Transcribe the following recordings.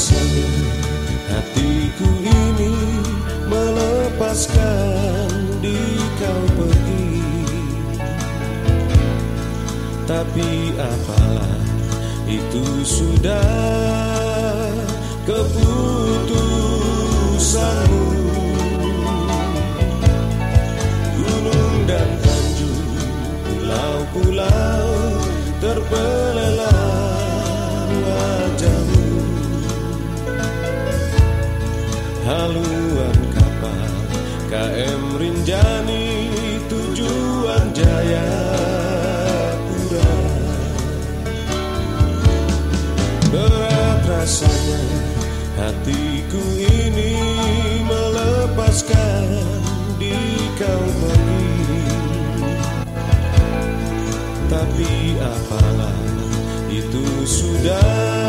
rasanya hatiku ini melepaskan di kau pergi. Tapi apalah itu sudah keputusanmu KM Rinjani tujuan Jayapura Berat rasanya hatiku ini melepaskan di kau pergi Tapi apalah itu sudah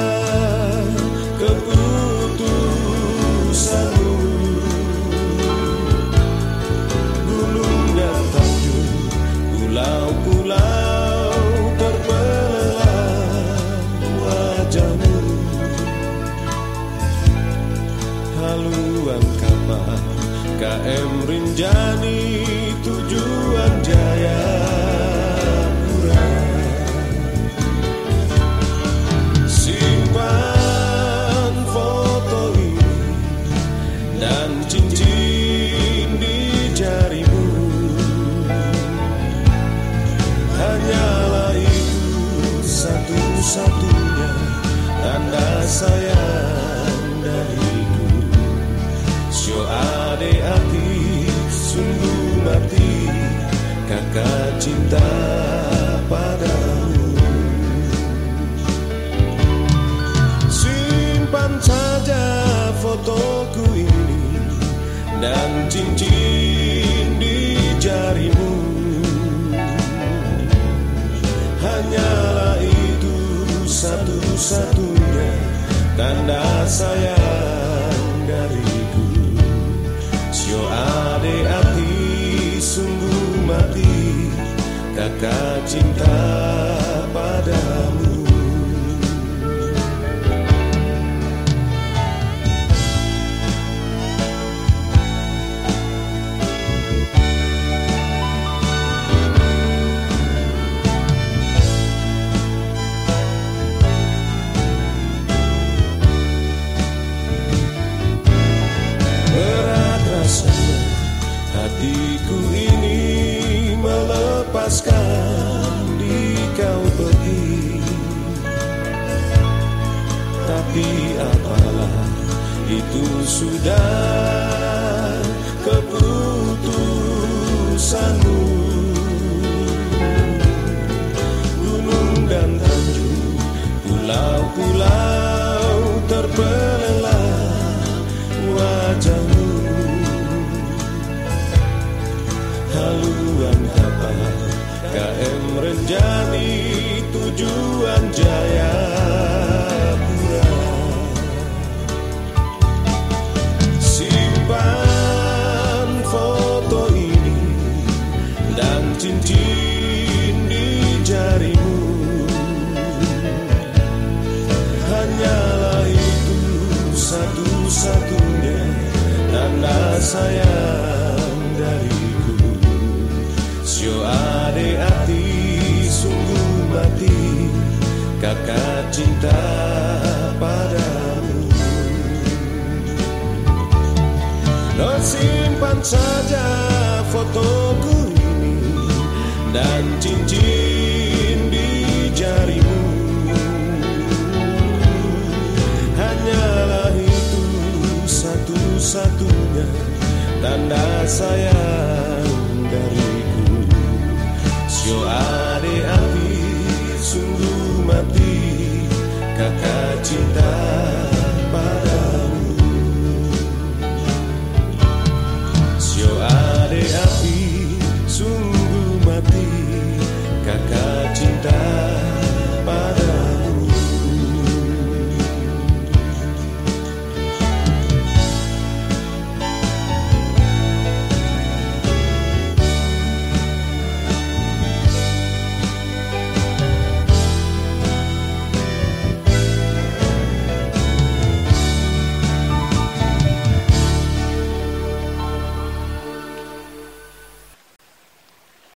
satu-satunya tanda sayang dariku. Sio ade hati sungguh mati Kakak cinta padamu. Simpan saja fotoku ini Dan satu-satunya Tanda sayang dariku. Sio ade hati sungguh mati Kakak cinta hatiku ini melepaskan di kau pergi. Tapi apalah itu sudah keputusanmu. Gunung dan tanjung, pulau-pulau terbelah tujuan Jayapura Simpan foto ini dan cincin di jarimu. Hanyalah itu satu-satunya tanda sayang Kakak cinta padamu. Lo simpan saja fotoku ini Dan cincin di jarimu. Hanyalah itu satu-satunya Tanda sayang dariku. Sio mati Kakak cinta padamu. Sio ade api sungguh mati Kakak